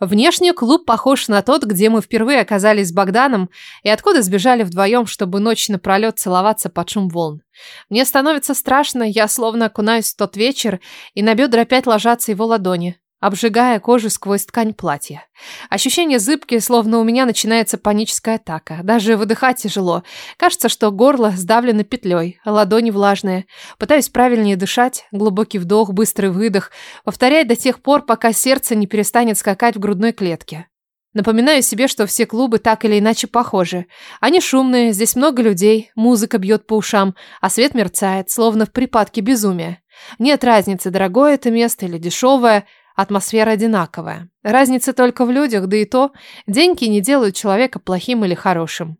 Внешне клуб похож на тот, где мы впервые оказались с Богданом и откуда сбежали вдвоем, чтобы ночь напролет целоваться под шум волн. Мне становится страшно, я словно окунаюсь в тот вечер, и на бедра опять ложатся его ладони обжигая кожу сквозь ткань платья. Ощущение зыбкие, словно у меня начинается паническая атака. Даже выдыхать тяжело. Кажется, что горло сдавлено петлей, ладони влажные. Пытаюсь правильнее дышать, глубокий вдох, быстрый выдох, повторять до тех пор, пока сердце не перестанет скакать в грудной клетке. Напоминаю себе, что все клубы так или иначе похожи. Они шумные, здесь много людей, музыка бьет по ушам, а свет мерцает, словно в припадке безумия. Нет разницы, дорогое это место или дешевое – Атмосфера одинаковая. Разница только в людях, да и то, деньги не делают человека плохим или хорошим.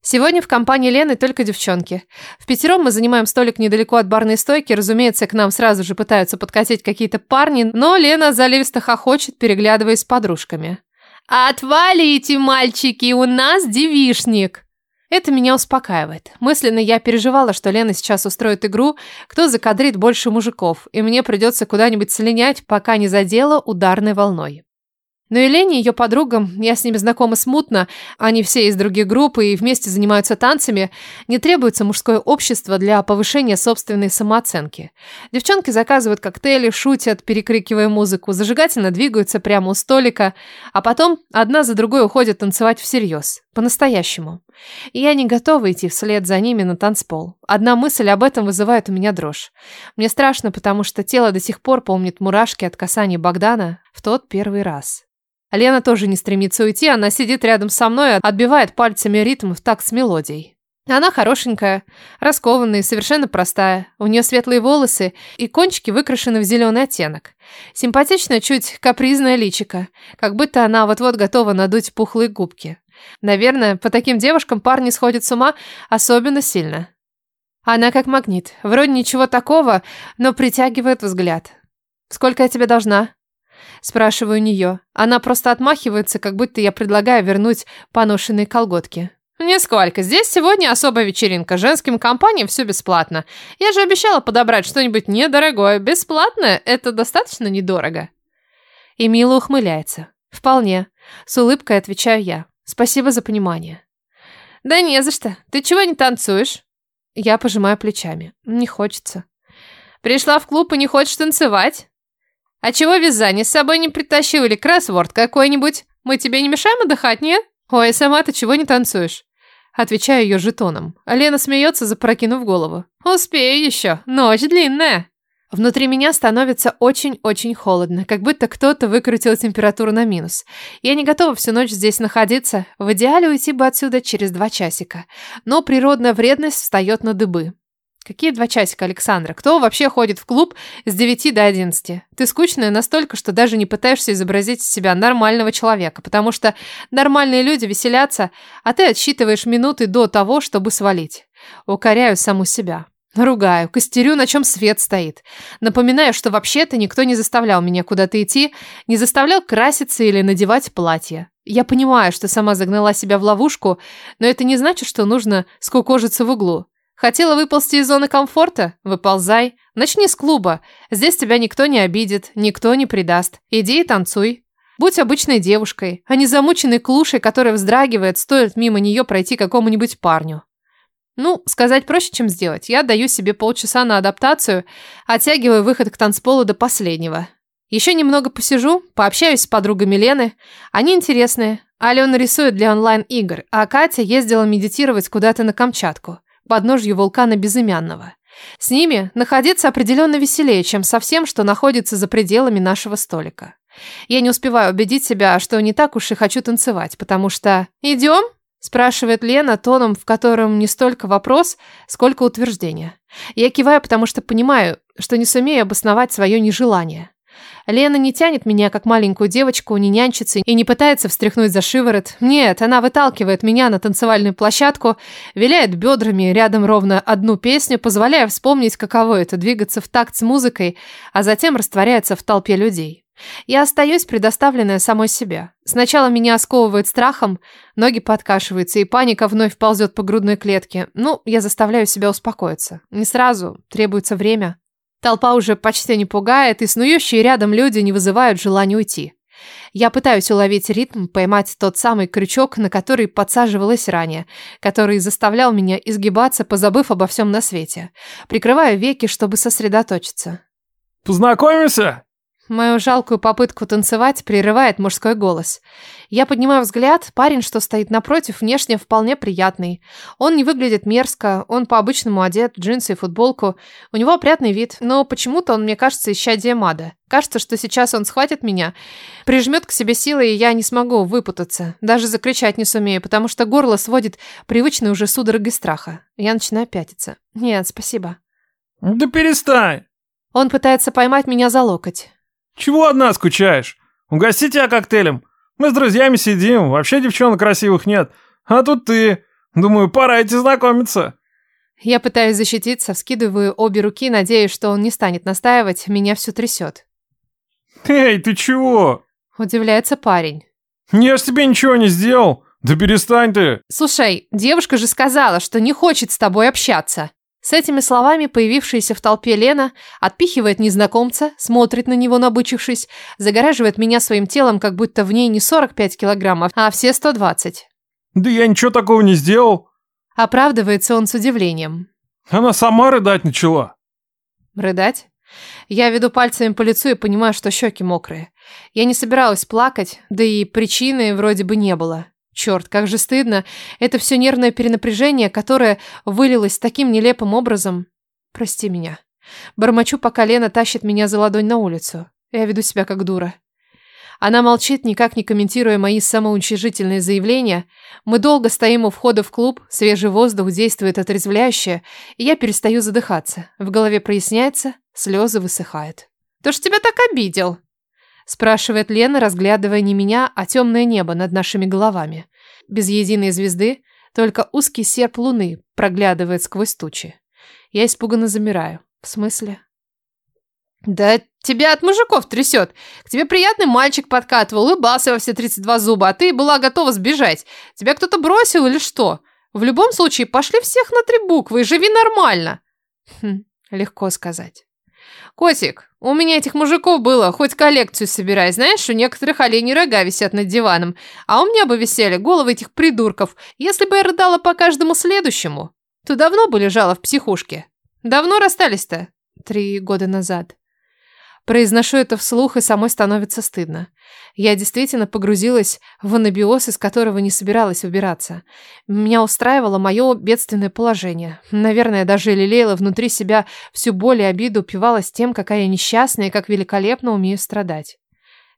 Сегодня в компании Лены только девчонки. В пятером мы занимаем столик недалеко от барной стойки. Разумеется, к нам сразу же пытаются подкатить какие-то парни, но Лена заливисто хохочет, переглядываясь с подружками. «Отвалите, мальчики, у нас девишник!» Это меня успокаивает. Мысленно я переживала, что Лена сейчас устроит игру, кто закадрит больше мужиков, и мне придется куда-нибудь слинять, пока не задела ударной волной. Но и Лене, ее подругам, я с ними знакома смутно, они все из других групп и вместе занимаются танцами, не требуется мужское общество для повышения собственной самооценки. Девчонки заказывают коктейли, шутят, перекрикивая музыку, зажигательно двигаются прямо у столика, а потом одна за другой уходят танцевать всерьез, по-настоящему. Я не готова идти вслед за ними на танцпол. Одна мысль об этом вызывает у меня дрожь. Мне страшно, потому что тело до сих пор помнит мурашки от касания Богдана в тот первый раз. Лена тоже не стремится уйти, она сидит рядом со мной, отбивает пальцами ритм в такт с мелодией. Она хорошенькая, раскованная и совершенно простая. У нее светлые волосы и кончики выкрашены в зеленый оттенок. Симпатичная, чуть капризная личика, как будто она вот-вот готова надуть пухлые губки. Наверное, по таким девушкам парни сходят с ума особенно сильно. Она как магнит. Вроде ничего такого, но притягивает взгляд. «Сколько я тебе должна?» Спрашиваю у нее. Она просто отмахивается, как будто я предлагаю вернуть поношенные колготки. «Нисколько. Здесь сегодня особая вечеринка. Женским компаниям все бесплатно. Я же обещала подобрать что-нибудь недорогое. Бесплатно – это достаточно недорого». И мило ухмыляется. «Вполне». С улыбкой отвечаю я. «Спасибо за понимание». «Да не за что. Ты чего не танцуешь?» Я пожимаю плечами. «Не хочется». «Пришла в клуб и не хочешь танцевать?» «А чего вязание с собой не притащил или кроссворд какой-нибудь? Мы тебе не мешаем отдыхать, нет?» «Ой, сама ты чего не танцуешь?» Отвечаю ее жетоном. Лена смеется, запрокинув голову. «Успею еще. Ночь длинная». Внутри меня становится очень-очень холодно, как будто кто-то выкрутил температуру на минус. Я не готова всю ночь здесь находиться. В идеале уйти бы отсюда через два часика. Но природная вредность встает на дыбы. Какие два часика, Александра? Кто вообще ходит в клуб с 9 до 11? Ты скучная настолько, что даже не пытаешься изобразить из себя нормального человека, потому что нормальные люди веселятся, а ты отсчитываешь минуты до того, чтобы свалить. Укоряю саму себя. Ругаю, костерю, на чем свет стоит. Напоминаю, что вообще-то никто не заставлял меня куда-то идти, не заставлял краситься или надевать платье. Я понимаю, что сама загнала себя в ловушку, но это не значит, что нужно скукожиться в углу. Хотела выползти из зоны комфорта? Выползай. Начни с клуба. Здесь тебя никто не обидит, никто не предаст. Иди и танцуй. Будь обычной девушкой, а не замученной клушей, которая вздрагивает, стоит мимо нее пройти какому-нибудь парню. Ну, сказать проще, чем сделать. Я даю себе полчаса на адаптацию, оттягиваю выход к танцполу до последнего. Еще немного посижу, пообщаюсь с подругами Лены. Они интересные. Алена рисует для онлайн-игр, а Катя ездила медитировать куда-то на Камчатку подножью вулкана Безымянного. С ними находиться определенно веселее, чем со всем, что находится за пределами нашего столика. Я не успеваю убедить себя, что не так уж и хочу танцевать, потому что... «Идем?» – спрашивает Лена тоном, в котором не столько вопрос, сколько утверждение. Я киваю, потому что понимаю, что не сумею обосновать свое нежелание. Лена не тянет меня, как маленькую девочку, не нянчится и не пытается встряхнуть за шиворот. Нет, она выталкивает меня на танцевальную площадку, виляет бедрами рядом ровно одну песню, позволяя вспомнить, каково это двигаться в такт с музыкой, а затем растворяется в толпе людей. Я остаюсь предоставленная самой себе. Сначала меня сковывает страхом, ноги подкашиваются, и паника вновь ползет по грудной клетке. Ну, я заставляю себя успокоиться. Не сразу, требуется время. Толпа уже почти не пугает, и снующие рядом люди не вызывают желания уйти. Я пытаюсь уловить ритм, поймать тот самый крючок, на который подсаживалась ранее, который заставлял меня изгибаться, позабыв обо всем на свете. Прикрываю веки, чтобы сосредоточиться. «Познакомимся?» Мою жалкую попытку танцевать прерывает мужской голос. Я поднимаю взгляд, парень, что стоит напротив, внешне вполне приятный. Он не выглядит мерзко, он по-обычному одет, джинсы и футболку. У него опрятный вид, но почему-то он мне кажется исчадие мада. Кажется, что сейчас он схватит меня, прижмет к себе силой, и я не смогу выпутаться. Даже закричать не сумею, потому что горло сводит привычный уже судороги страха. Я начинаю пятиться. Нет, спасибо. «Да перестань!» Он пытается поймать меня за локоть. «Чего одна скучаешь? Угости тебя коктейлем. Мы с друзьями сидим, вообще девчонок красивых нет. А тут ты. Думаю, пора идти знакомиться». Я пытаюсь защититься, вскидываю обе руки, надеясь, что он не станет настаивать, меня все трясет. «Эй, ты чего?» Удивляется парень. «Я ж тебе ничего не сделал. Да перестань ты!» «Слушай, девушка же сказала, что не хочет с тобой общаться». С этими словами появившаяся в толпе Лена отпихивает незнакомца, смотрит на него набычившись, загораживает меня своим телом, как будто в ней не 45 килограммов, а все 120. «Да я ничего такого не сделал!» Оправдывается он с удивлением. Она сама рыдать начала. Рыдать? Я веду пальцами по лицу и понимаю, что щеки мокрые. Я не собиралась плакать, да и причины вроде бы не было. Черт, как же стыдно. Это все нервное перенапряжение, которое вылилось таким нелепым образом. Прости меня. Бормочу, пока Лена тащит меня за ладонь на улицу. Я веду себя как дура. Она молчит, никак не комментируя мои самоуничижительные заявления. Мы долго стоим у входа в клуб, свежий воздух действует отрезвляюще, и я перестаю задыхаться. В голове проясняется, слезы высыхают. «Кто ж тебя так обидел?» спрашивает Лена, разглядывая не меня, а темное небо над нашими головами. Без единой звезды, только узкий серп луны проглядывает сквозь тучи. Я испуганно замираю. В смысле? Да тебя от мужиков трясет. К тебе приятный мальчик подкатывал, улыбался во все 32 зуба, а ты была готова сбежать. Тебя кто-то бросил или что? В любом случае, пошли всех на три буквы и живи нормально. Хм, легко сказать. Котик, у меня этих мужиков было, хоть коллекцию собирай. Знаешь, у некоторых оленей рога висят над диваном, а у меня бы висели головы этих придурков, если бы я рыдала по каждому следующему. Ты давно бы лежала в психушке? Давно расстались-то? Три года назад. Произношу это вслух, и самой становится стыдно. Я действительно погрузилась в анабиоз, из которого не собиралась убираться. Меня устраивало мое бедственное положение. Наверное, даже лелеяла внутри себя всю боль и обиду, упивалась тем, какая я несчастная и как великолепно умею страдать.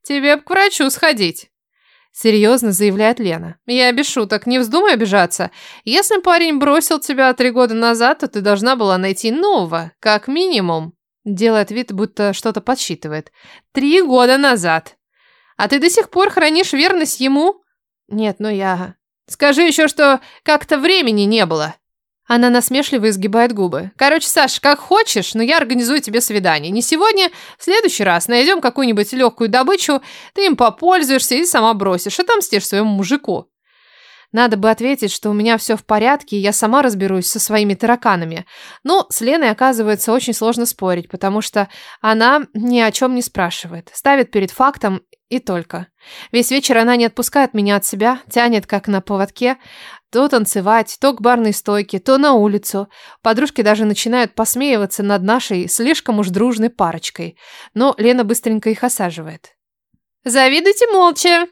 «Тебе б к врачу сходить», — серьезно заявляет Лена. «Я без шуток, не вздумай обижаться. Если парень бросил тебя три года назад, то ты должна была найти нового, как минимум». Делает вид, будто что-то подсчитывает. Три года назад. А ты до сих пор хранишь верность ему? Нет, ну я... Скажи еще, что как-то времени не было. Она насмешливо изгибает губы. Короче, Саш, как хочешь, но я организую тебе свидание. Не сегодня, в следующий раз. Найдем какую-нибудь легкую добычу, ты им попользуешься и сама бросишь, отомстишь своему мужику. Надо бы ответить, что у меня все в порядке, и я сама разберусь со своими тараканами. Но с Леной, оказывается, очень сложно спорить, потому что она ни о чем не спрашивает. Ставит перед фактом и только. Весь вечер она не отпускает меня от себя, тянет как на поводке, то танцевать, то к барной стойке, то на улицу. Подружки даже начинают посмеиваться над нашей слишком уж дружной парочкой. Но Лена быстренько их осаживает. «Завидуйте молча!»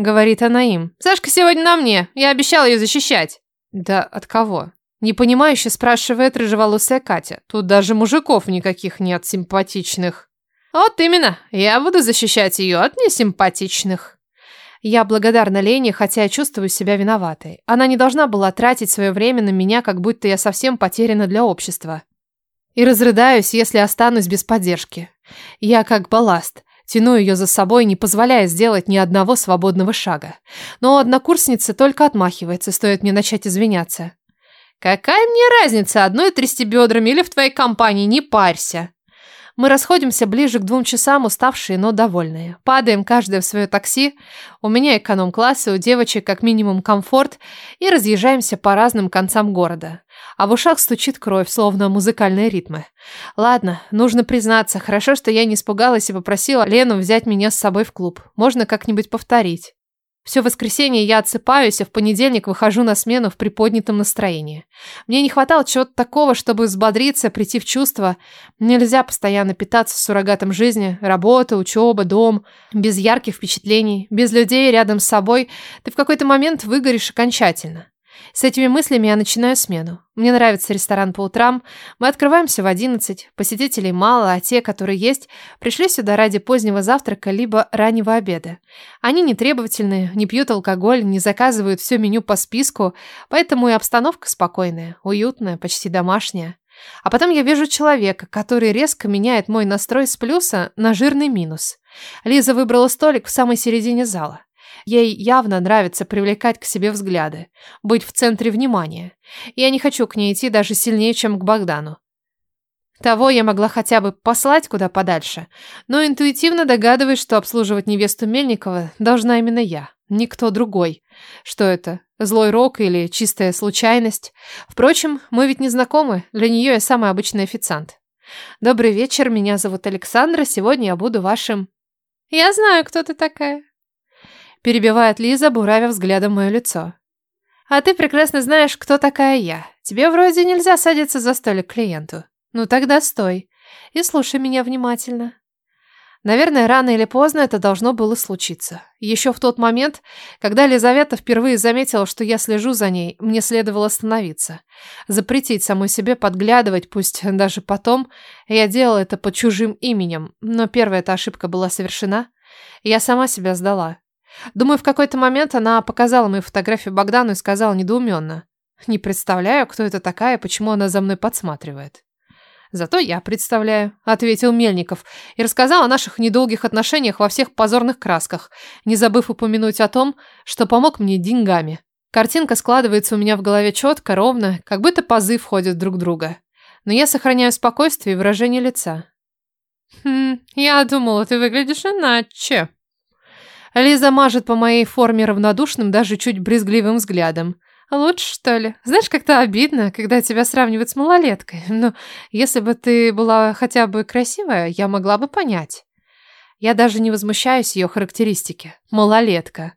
Говорит она им. Сашка сегодня на мне. Я обещала ее защищать. Да от кого? Непонимающе спрашивает рыжеволосая Катя. Тут даже мужиков никаких нет симпатичных. Вот именно. Я буду защищать ее от несимпатичных. Я благодарна Лене, хотя чувствую себя виноватой. Она не должна была тратить свое время на меня, как будто я совсем потеряна для общества. И разрыдаюсь, если останусь без поддержки. Я как балласт. Тяну ее за собой, не позволяя сделать ни одного свободного шага. Но однокурсница только отмахивается, стоит мне начать извиняться. «Какая мне разница, одной трясти бедрами или в твоей компании, не парься!» Мы расходимся ближе к двум часам, уставшие, но довольные. Падаем каждая в свое такси. У меня эконом-классы, у девочек как минимум комфорт. И разъезжаемся по разным концам города. А в ушах стучит кровь, словно музыкальные ритмы. Ладно, нужно признаться, хорошо, что я не испугалась и попросила Лену взять меня с собой в клуб. Можно как-нибудь повторить. Все воскресенье я отсыпаюсь, а в понедельник выхожу на смену в приподнятом настроении. Мне не хватало чего-то такого, чтобы взбодриться, прийти в чувство. Нельзя постоянно питаться суррогатом жизни, работа, учеба, дом, без ярких впечатлений, без людей рядом с собой. Ты в какой-то момент выгоришь окончательно. С этими мыслями я начинаю смену. Мне нравится ресторан по утрам. Мы открываемся в 11. Посетителей мало, а те, которые есть, пришли сюда ради позднего завтрака либо раннего обеда. Они не требовательные, не пьют алкоголь, не заказывают все меню по списку, поэтому и обстановка спокойная, уютная, почти домашняя. А потом я вижу человека, который резко меняет мой настрой с плюса на жирный минус. Лиза выбрала столик в самой середине зала. Ей явно нравится привлекать к себе взгляды, быть в центре внимания. Я не хочу к ней идти даже сильнее, чем к Богдану. Того я могла хотя бы послать куда подальше, но интуитивно догадываюсь, что обслуживать невесту Мельникова должна именно я, никто другой. Что это, злой рок или чистая случайность? Впрочем, мы ведь не знакомы, для нее я самый обычный официант. Добрый вечер, меня зовут Александра, сегодня я буду вашим... Я знаю, кто ты такая перебивает Лиза, буравя взглядом мое лицо. А ты прекрасно знаешь, кто такая я. Тебе вроде нельзя садиться за столик клиенту. Ну тогда стой и слушай меня внимательно. Наверное, рано или поздно это должно было случиться. Еще в тот момент, когда Лизавета впервые заметила, что я слежу за ней, мне следовало остановиться. Запретить самой себе подглядывать, пусть даже потом. Я делала это под чужим именем, но первая эта ошибка была совершена. Я сама себя сдала. Думаю, в какой-то момент она показала мою фотографию Богдану и сказала недоуменно. Не представляю, кто это такая почему она за мной подсматривает. Зато я представляю, ответил Мельников и рассказал о наших недолгих отношениях во всех позорных красках, не забыв упомянуть о том, что помог мне деньгами. Картинка складывается у меня в голове четко, ровно, как будто пазы входят друг в друга. Но я сохраняю спокойствие и выражение лица. «Хм, я думала, ты выглядишь иначе», Лиза мажет по моей форме равнодушным, даже чуть брезгливым взглядом. Лучше, что ли? Знаешь, как-то обидно, когда тебя сравнивают с малолеткой. Но если бы ты была хотя бы красивая, я могла бы понять. Я даже не возмущаюсь ее характеристике. Малолетка.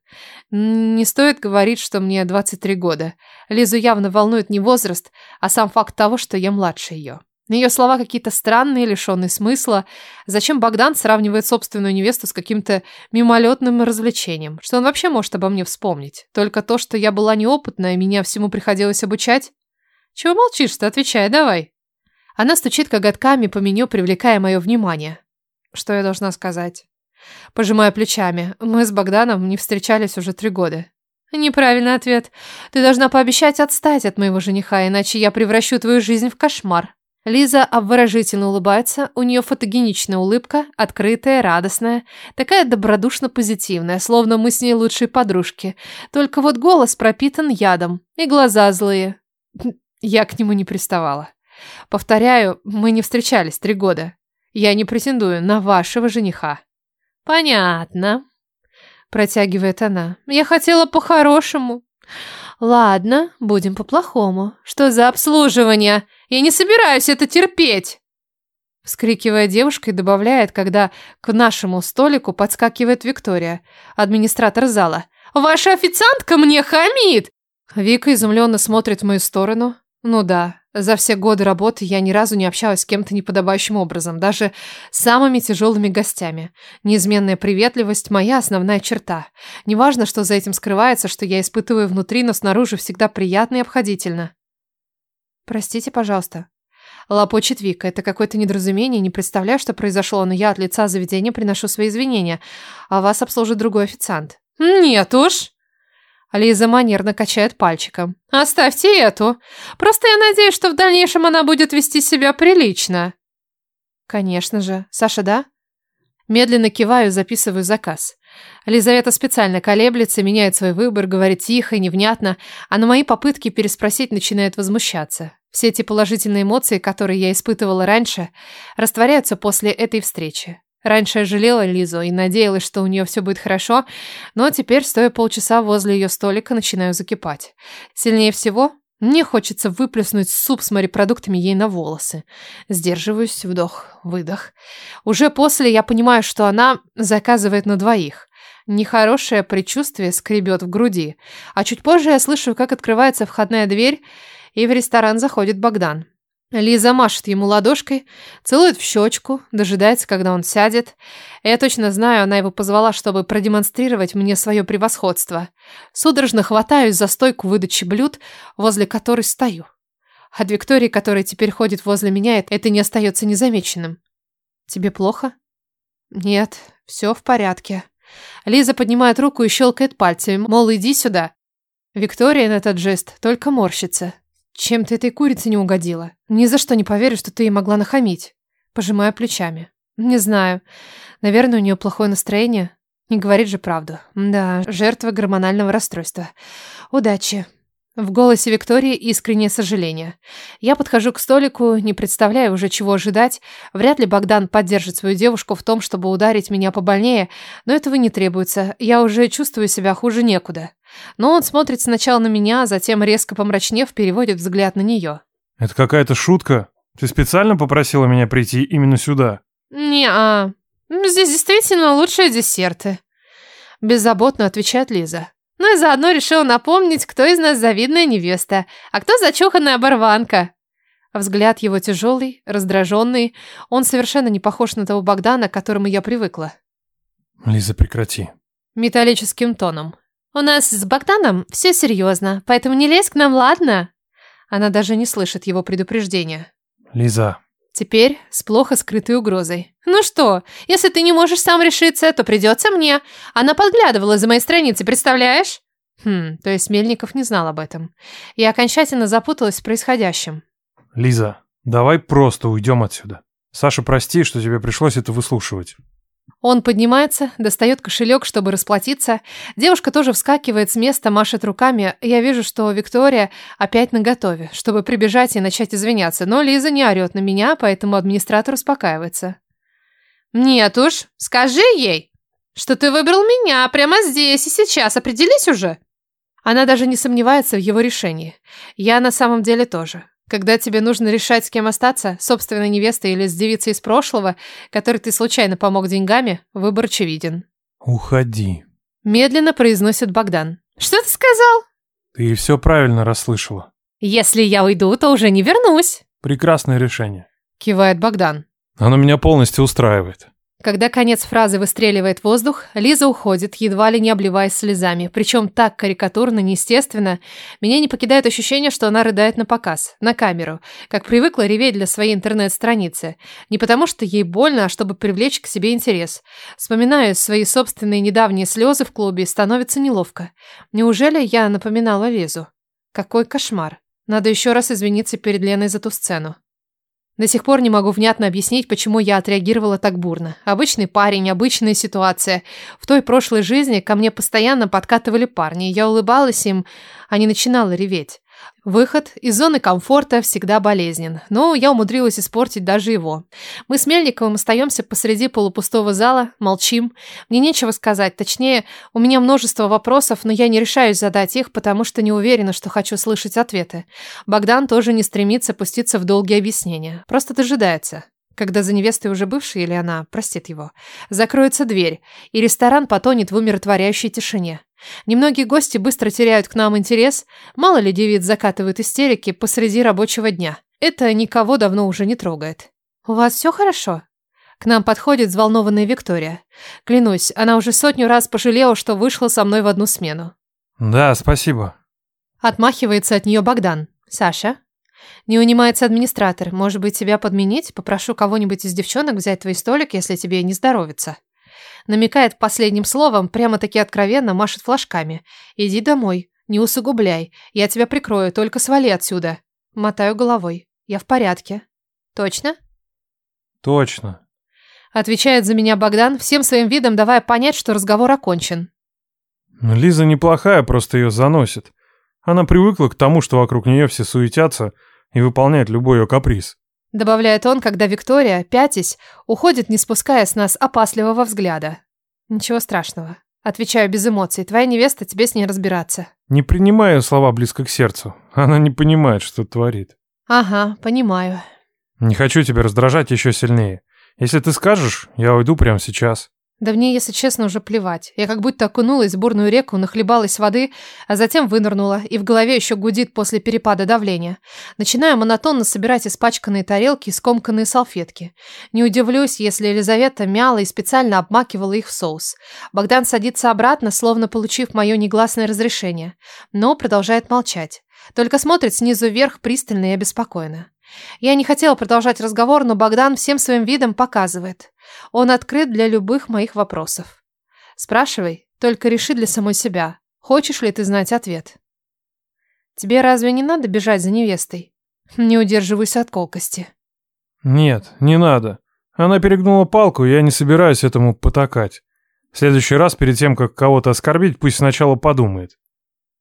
Не стоит говорить, что мне 23 года. Лизу явно волнует не возраст, а сам факт того, что я младше ее. Ее слова какие-то странные, лишенные смысла. Зачем Богдан сравнивает собственную невесту с каким-то мимолетным развлечением? Что он вообще может обо мне вспомнить? Только то, что я была неопытная, меня всему приходилось обучать? Чего молчишь-то? Отвечай, давай. Она стучит коготками по меню, привлекая мое внимание. Что я должна сказать? Пожимая плечами. Мы с Богданом не встречались уже три года. Неправильный ответ. Ты должна пообещать отстать от моего жениха, иначе я превращу твою жизнь в кошмар. Лиза обворожительно улыбается, у нее фотогеничная улыбка, открытая, радостная, такая добродушно-позитивная, словно мы с ней лучшие подружки. Только вот голос пропитан ядом, и глаза злые. Я к нему не приставала. Повторяю, мы не встречались три года. Я не претендую на вашего жениха. Понятно, протягивает она. Я хотела по-хорошему. Ладно, будем по-плохому. Что за обслуживание? Я не собираюсь это терпеть!» Вскрикивая девушка и добавляет, когда к нашему столику подскакивает Виктория, администратор зала. «Ваша официантка мне хамит!» Вика изумленно смотрит в мою сторону. Ну да, за все годы работы я ни разу не общалась с кем-то неподобающим образом, даже с самыми тяжелыми гостями. Неизменная приветливость – моя основная черта. Неважно, что за этим скрывается, что я испытываю внутри, но снаружи всегда приятно и обходительно. «Простите, пожалуйста». Лопочет Вика. Это какое-то недоразумение. Не представляю, что произошло, но я от лица заведения приношу свои извинения. А вас обслужит другой официант. «Нет уж!» Лиза манерно качает пальчиком. «Оставьте эту. Просто я надеюсь, что в дальнейшем она будет вести себя прилично». «Конечно же. Саша, да?» Медленно киваю, записываю заказ. Лизавета специально колеблется, меняет свой выбор, говорит тихо и невнятно, а на мои попытки переспросить начинает возмущаться. Все эти положительные эмоции, которые я испытывала раньше, растворяются после этой встречи. Раньше я жалела Лизу и надеялась, что у нее все будет хорошо, но теперь, стоя полчаса возле ее столика, начинаю закипать. Сильнее всего мне хочется выплеснуть суп с морепродуктами ей на волосы. Сдерживаюсь, вдох, выдох. Уже после я понимаю, что она заказывает на двоих. Нехорошее предчувствие скребет в груди. А чуть позже я слышу, как открывается входная дверь, и в ресторан заходит Богдан. Лиза машет ему ладошкой, целует в щечку, дожидается, когда он сядет. Я точно знаю, она его позвала, чтобы продемонстрировать мне свое превосходство. Судорожно хватаюсь за стойку выдачи блюд, возле которой стою. От Виктории, которая теперь ходит возле меня, это не остается незамеченным. «Тебе плохо?» «Нет, все в порядке». Лиза поднимает руку и щелкает пальцами, мол, иди сюда. Виктория на этот жест только морщится. Чем ты этой курице не угодила? Ни за что не поверю, что ты ей могла нахамить. Пожимаю плечами. Не знаю. Наверное, у нее плохое настроение. Не говорит же правду. Да, жертва гормонального расстройства. Удачи. В голосе Виктории искреннее сожаление. Я подхожу к столику, не представляя уже, чего ожидать. Вряд ли Богдан поддержит свою девушку в том, чтобы ударить меня побольнее, но этого не требуется. Я уже чувствую себя хуже некуда. Но он смотрит сначала на меня, а затем, резко помрачнев, переводит взгляд на нее. «Это какая-то шутка? Ты специально попросила меня прийти именно сюда?» «Не-а. Здесь действительно лучшие десерты». Беззаботно отвечает Лиза. Ну и заодно решил напомнить, кто из нас завидная невеста, а кто зачуханная оборванка. Взгляд его тяжелый, раздраженный. Он совершенно не похож на того Богдана, к которому я привыкла. «Лиза, прекрати». Металлическим тоном. «У нас с Богданом все серьезно, поэтому не лезь к нам, ладно?» Она даже не слышит его предупреждения. «Лиза». Теперь с плохо скрытой угрозой. «Ну что, если ты не можешь сам решиться, то придется мне. Она подглядывала за моей страницей, представляешь?» Хм, то есть Мельников не знал об этом. Я окончательно запуталась в происходящем. «Лиза, давай просто уйдем отсюда. Саша, прости, что тебе пришлось это выслушивать». Он поднимается, достает кошелек, чтобы расплатиться. Девушка тоже вскакивает с места, машет руками. Я вижу, что Виктория опять наготове, чтобы прибежать и начать извиняться. Но Лиза не орет на меня, поэтому администратор успокаивается. «Нет уж, скажи ей, что ты выбрал меня прямо здесь и сейчас. Определись уже!» Она даже не сомневается в его решении. Я на самом деле тоже. Когда тебе нужно решать, с кем остаться, собственной невестой или с девицей из прошлого, которой ты случайно помог деньгами, выбор очевиден. «Уходи», – медленно произносит Богдан. «Что ты сказал?» «Ты все правильно расслышала». «Если я уйду, то уже не вернусь». «Прекрасное решение», – кивает Богдан. «Оно меня полностью устраивает». Когда конец фразы выстреливает воздух, Лиза уходит, едва ли не обливаясь слезами. Причем так карикатурно, неестественно. Меня не покидает ощущение, что она рыдает на показ, на камеру, как привыкла реветь для своей интернет-страницы. Не потому, что ей больно, а чтобы привлечь к себе интерес. Вспоминаю свои собственные недавние слезы в клубе и становится неловко. Неужели я напоминала Лизу? Какой кошмар. Надо еще раз извиниться перед Леной за ту сцену. До сих пор не могу внятно объяснить, почему я отреагировала так бурно. Обычный парень, обычная ситуация. В той прошлой жизни ко мне постоянно подкатывали парни. Я улыбалась им, а не начинала реветь. Выход из зоны комфорта всегда болезнен, но я умудрилась испортить даже его. Мы с Мельниковым остаемся посреди полупустого зала, молчим. Мне нечего сказать, точнее, у меня множество вопросов, но я не решаюсь задать их, потому что не уверена, что хочу слышать ответы. Богдан тоже не стремится пуститься в долгие объяснения, просто дожидается. Когда за невестой уже бывшей, или она простит его, закроется дверь, и ресторан потонет в умиротворяющей тишине. Немногие гости быстро теряют к нам интерес, мало ли девиц закатывают истерики посреди рабочего дня. Это никого давно уже не трогает. «У вас все хорошо?» К нам подходит взволнованная Виктория. Клянусь, она уже сотню раз пожалела, что вышла со мной в одну смену. «Да, спасибо». Отмахивается от нее Богдан. «Саша?» Не унимается администратор. Может быть, тебя подменить? Попрошу кого-нибудь из девчонок взять твой столик, если тебе не здоровится намекает последним словом, прямо-таки откровенно машет флажками. «Иди домой, не усугубляй, я тебя прикрою, только свали отсюда». Мотаю головой. «Я в порядке». «Точно?» «Точно», — отвечает за меня Богдан, всем своим видом давая понять, что разговор окончен. Лиза неплохая, просто ее заносит. Она привыкла к тому, что вокруг нее все суетятся, и выполняет любой ее каприз. Добавляет он, когда Виктория, пятясь, уходит, не спуская с нас опасливого взгляда. Ничего страшного. Отвечаю без эмоций. Твоя невеста, тебе с ней разбираться. Не принимаю слова близко к сердцу. Она не понимает, что творит. Ага, понимаю. Не хочу тебя раздражать еще сильнее. Если ты скажешь, я уйду прямо сейчас. Да мне, если честно, уже плевать. Я как будто окунулась в бурную реку, нахлебалась воды, а затем вынырнула, и в голове еще гудит после перепада давления. Начинаю монотонно собирать испачканные тарелки и скомканные салфетки. Не удивлюсь, если Елизавета мяла и специально обмакивала их в соус. Богдан садится обратно, словно получив мое негласное разрешение, но продолжает молчать. Только смотрит снизу вверх пристально и обеспокоенно. Я не хотела продолжать разговор, но Богдан всем своим видом показывает. Он открыт для любых моих вопросов. Спрашивай, только реши для самой себя. Хочешь ли ты знать ответ? Тебе разве не надо бежать за невестой? Не удерживайся от колкости. Нет, не надо. Она перегнула палку, и я не собираюсь этому потакать. В следующий раз, перед тем, как кого-то оскорбить, пусть сначала подумает.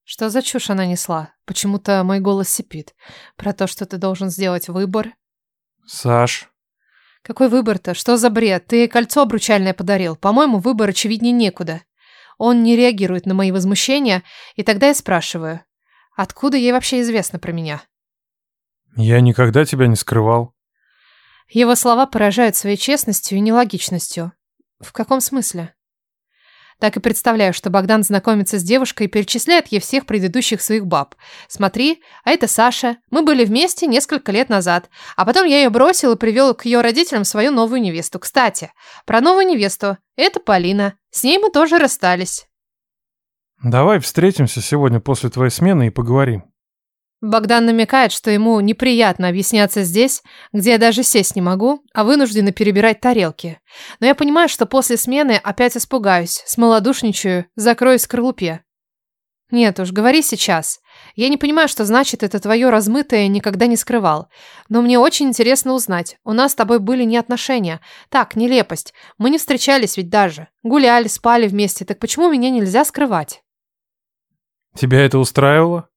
Что за чушь она несла? Почему-то мой голос сипит. Про то, что ты должен сделать выбор. Саш. Какой выбор-то? Что за бред? Ты кольцо обручальное подарил. По-моему, выбор очевиднее некуда. Он не реагирует на мои возмущения, и тогда я спрашиваю, откуда ей вообще известно про меня? Я никогда тебя не скрывал. Его слова поражают своей честностью и нелогичностью. В каком смысле? Так и представляю, что Богдан знакомится с девушкой и перечисляет ей всех предыдущих своих баб. Смотри, а это Саша. Мы были вместе несколько лет назад. А потом я ее бросил и привел к ее родителям свою новую невесту. Кстати, про новую невесту. Это Полина. С ней мы тоже расстались. Давай встретимся сегодня после твоей смены и поговорим. Богдан намекает, что ему неприятно объясняться здесь, где я даже сесть не могу, а вынуждена перебирать тарелки. Но я понимаю, что после смены опять испугаюсь, смолодушничаю, закроюсь в скорлупе. Нет уж, говори сейчас. Я не понимаю, что значит это твое размытое никогда не скрывал. Но мне очень интересно узнать. У нас с тобой были не отношения. Так, нелепость. Мы не встречались ведь даже. Гуляли, спали вместе. Так почему меня нельзя скрывать? Тебя это устраивало?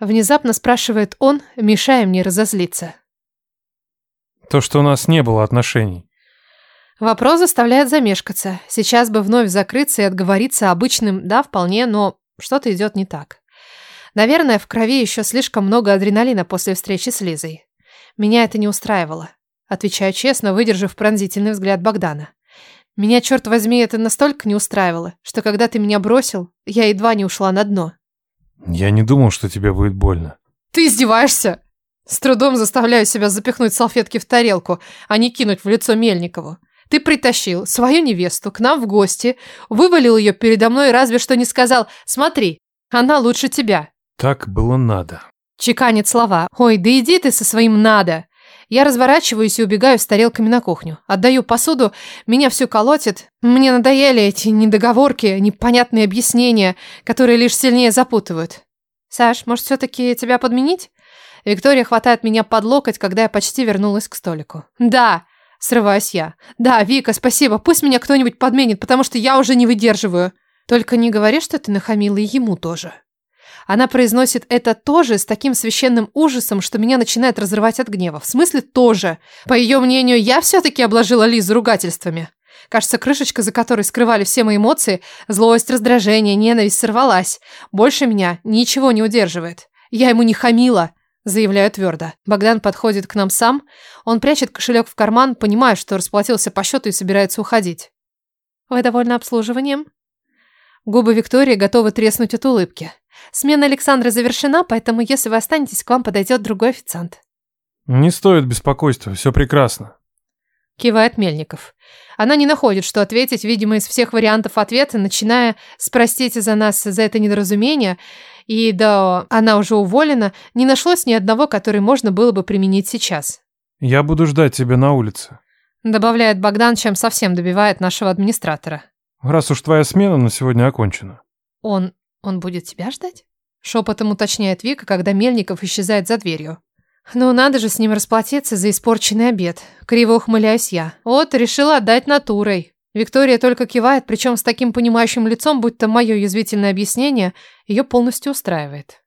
Внезапно спрашивает он, мешая мне разозлиться. То, что у нас не было отношений. Вопрос заставляет замешкаться. Сейчас бы вновь закрыться и отговориться обычным «да, вполне», но что-то идет не так. Наверное, в крови еще слишком много адреналина после встречи с Лизой. Меня это не устраивало. Отвечаю честно, выдержав пронзительный взгляд Богдана. Меня, черт возьми, это настолько не устраивало, что когда ты меня бросил, я едва не ушла на дно. Я не думал, что тебе будет больно. Ты издеваешься? С трудом заставляю себя запихнуть салфетки в тарелку, а не кинуть в лицо Мельникову. Ты притащил свою невесту к нам в гости, вывалил ее передо мной разве что не сказал «Смотри, она лучше тебя». Так было надо. Чеканит слова. «Ой, да иди ты со своим «надо». Я разворачиваюсь и убегаю с тарелками на кухню. Отдаю посуду, меня все колотит. Мне надоели эти недоговорки, непонятные объяснения, которые лишь сильнее запутывают. Саш, может, все-таки тебя подменить? Виктория хватает меня под локоть, когда я почти вернулась к столику. Да, срываюсь я. Да, Вика, спасибо, пусть меня кто-нибудь подменит, потому что я уже не выдерживаю. Только не говори, что ты нахамила и ему тоже. Она произносит это тоже с таким священным ужасом, что меня начинает разрывать от гнева. В смысле тоже. По ее мнению, я все-таки обложила Лизу ругательствами. Кажется, крышечка, за которой скрывали все мои эмоции, злость, раздражение, ненависть сорвалась. Больше меня ничего не удерживает. Я ему не хамила, заявляю твердо. Богдан подходит к нам сам. Он прячет кошелек в карман, понимая, что расплатился по счету и собирается уходить. Вы довольны обслуживанием? Губы Виктории готовы треснуть от улыбки. Смена Александра завершена, поэтому если вы останетесь, к вам подойдет другой официант. Не стоит беспокойства, все прекрасно. Кивает Мельников. Она не находит, что ответить, видимо, из всех вариантов ответа, начиная с «простите за нас за это недоразумение», и да, она уже уволена, не нашлось ни одного, который можно было бы применить сейчас. «Я буду ждать тебя на улице», добавляет Богдан, чем совсем добивает нашего администратора. «Раз уж твоя смена на сегодня окончена». Он «Он будет тебя ждать?» Шепотом уточняет Вика, когда Мельников исчезает за дверью. «Ну, надо же с ним расплатиться за испорченный обед». Криво ухмыляюсь я. «Вот, решила отдать натурой». Виктория только кивает, причем с таким понимающим лицом, будто мое язвительное объяснение ее полностью устраивает.